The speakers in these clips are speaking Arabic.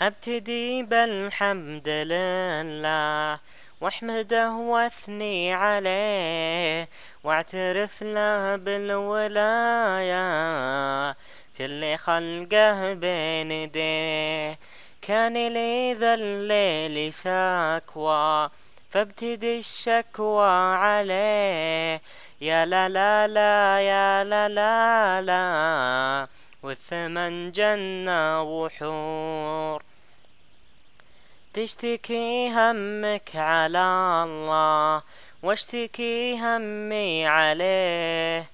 أبتدي بالحمد لله واحمده واثني عليه واعترف له بالولاية كل خلقه بين يديه. كان لي ذا الليل شكوى فابتدي الشكوى عليه. يا لا لا لا يا لا لا لا والثمن جنة وحور. تشتكي همك على الله واشتكي همي عليه.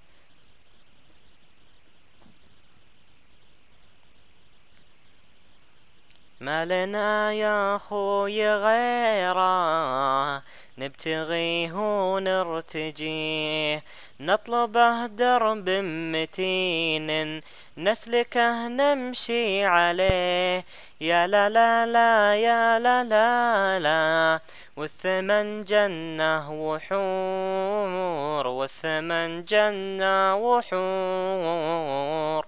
ما لنا يا خوي غيره نبتغيه ونرتجيه. نطلبه درب متين نسلكه نمشي عليه. يا لا لا لا يا لا لا لا والثمن جنة وحور والثمن جنة وحور.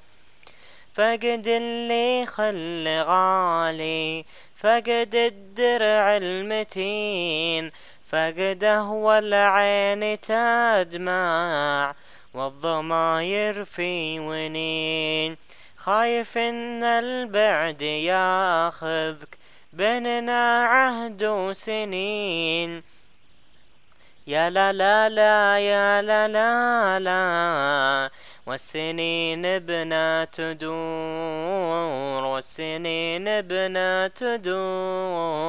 فقد اللي خل غالي فقد الدرع المتين. فقده والعين تدمع والضماير في ونين. خايف إن البعد ياخذك بيننا عهد وسنين. يا لا لا لا يا لا لا لا والسنين بنا تدور والسنين بنا تدور.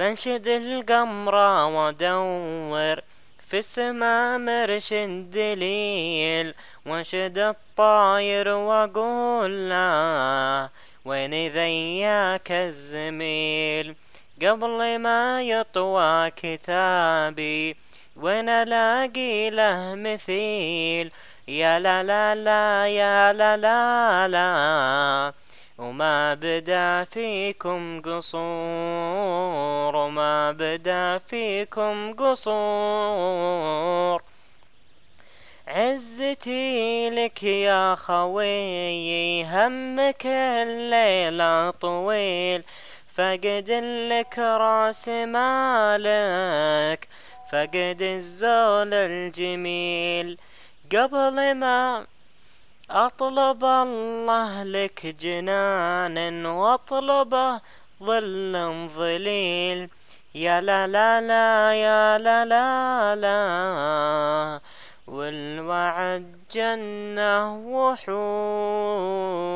بنشد القمرة وادور في السما مرشد دليل وانشد الطاير واقول له وين ذياك الزميل؟ قبل ما يطوى كتابي وين ألاقي له مثيل؟ يا لا لا لا يا لا لا لا وما بدا فيكم قصور. وما بدا فيكم قصور. عزتي لك يا خوي همك الليلة طويل. فقد لك رأس مالك فقد الزول الجميل. قبل ما أطلب الله لك جنان وأطلبه ظل ظليل. يا لا لا لا يا لا لا لا. والوعد جنة وحور